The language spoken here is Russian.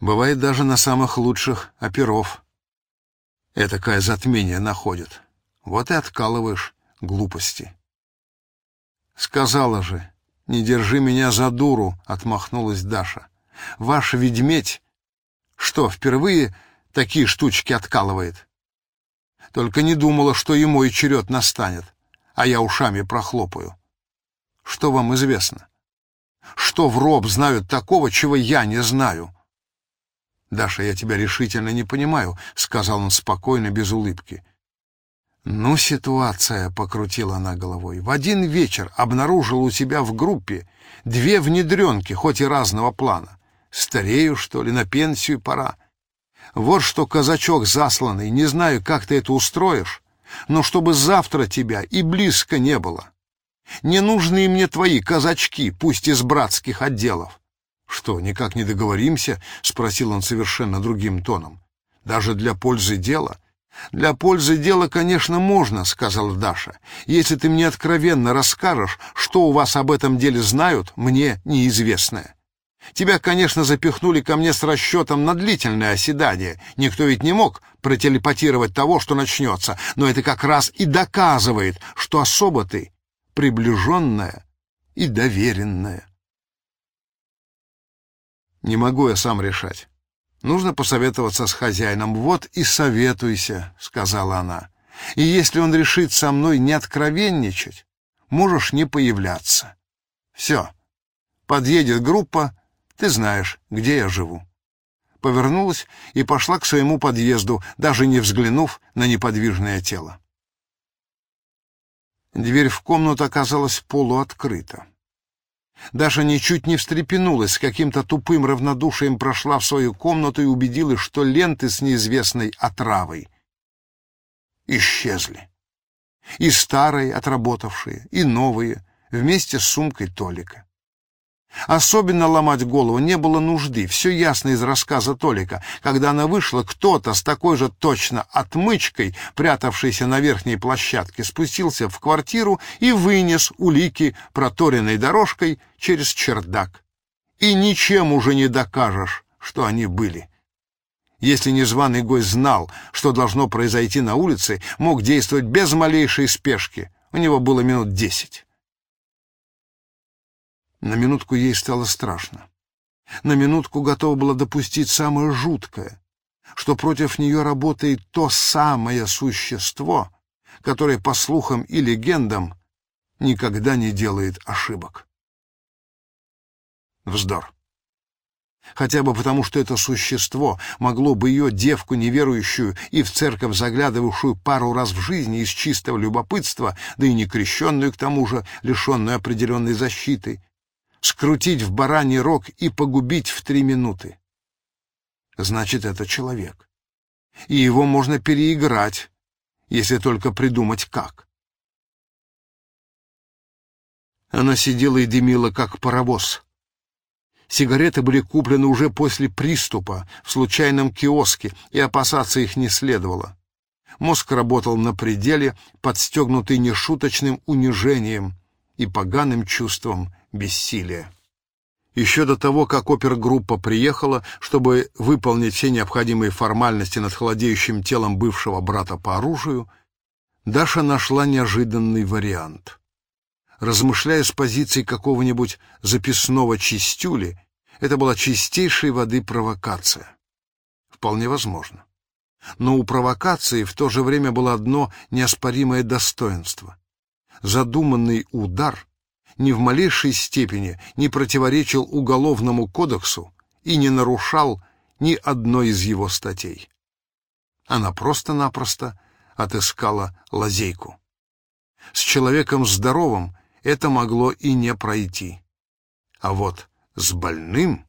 Бывает даже на самых лучших оперов. Этакое затмение находит. Вот и откалываешь глупости. Сказала же, не держи меня за дуру, отмахнулась Даша. Ваш ведьмедь что, впервые такие штучки откалывает? Только не думала, что и мой черед настанет, а я ушами прохлопаю. Что вам известно? Что в роб знают такого, чего я не знаю? Даша, я тебя решительно не понимаю, сказал он спокойно, без улыбки. Ну, ситуация, покрутила она головой. В один вечер обнаружил у себя в группе две внедренки, хоть и разного плана. Старею, что ли, на пенсию пора. Вот что, казачок засланный, не знаю, как ты это устроишь, но чтобы завтра тебя и близко не было. Не нужны мне твои казачки, пусть из братских отделов. Что, никак не договоримся? спросил он совершенно другим тоном. Даже для пользы дела? Для пользы дела, конечно, можно, сказала Даша. Если ты мне откровенно расскажешь, что у вас об этом деле знают, мне неизвестное. Тебя, конечно, запихнули ко мне с расчетом на длительное оседание. Никто ведь не мог протелепатировать того, что начнется. Но это как раз и доказывает, что особо ты приближенная и доверенная. Не могу я сам решать. Нужно посоветоваться с хозяином. Вот и советуйся, сказала она. И если он решит со мной не откровенничать, можешь не появляться. Все. Подъедет группа, ты знаешь, где я живу. Повернулась и пошла к своему подъезду, даже не взглянув на неподвижное тело. Дверь в комнату оказалась полуоткрыта. Даша ничуть не встрепенулась, с каким-то тупым равнодушием прошла в свою комнату и убедилась, что ленты с неизвестной отравой исчезли. И старые, отработавшие, и новые, вместе с сумкой Толика. Особенно ломать голову не было нужды. Все ясно из рассказа Толика. Когда она вышла, кто-то с такой же точно отмычкой, прятавшийся на верхней площадке, спустился в квартиру и вынес улики проторенной дорожкой через чердак. И ничем уже не докажешь, что они были. Если незваный гость знал, что должно произойти на улице, мог действовать без малейшей спешки. У него было минут десять. На минутку ей стало страшно. На минутку готова была допустить самое жуткое, что против нее работает то самое существо, которое, по слухам и легендам, никогда не делает ошибок. Вздор. Хотя бы потому, что это существо могло бы ее, девку неверующую и в церковь заглядывавшую пару раз в жизни из чистого любопытства, да и не крещенную к тому же, лишенную определенной защиты, скрутить в бараний рог и погубить в три минуты. Значит, это человек. И его можно переиграть, если только придумать как. Она сидела и дымила, как паровоз. Сигареты были куплены уже после приступа в случайном киоске, и опасаться их не следовало. Мозг работал на пределе, подстегнутый нешуточным унижением и поганым чувством бессилия. Еще до того, как опергруппа приехала, чтобы выполнить все необходимые формальности над холодеющим телом бывшего брата по оружию, Даша нашла неожиданный вариант. Размышляя с позиции какого-нибудь записного чистюли, это была чистейшей воды провокация. Вполне возможно. Но у провокации в то же время было одно неоспоримое достоинство. Задуманный удар ни в малейшей степени не противоречил уголовному кодексу и не нарушал ни одной из его статей. Она просто-напросто отыскала лазейку. С человеком здоровым это могло и не пройти. А вот с больным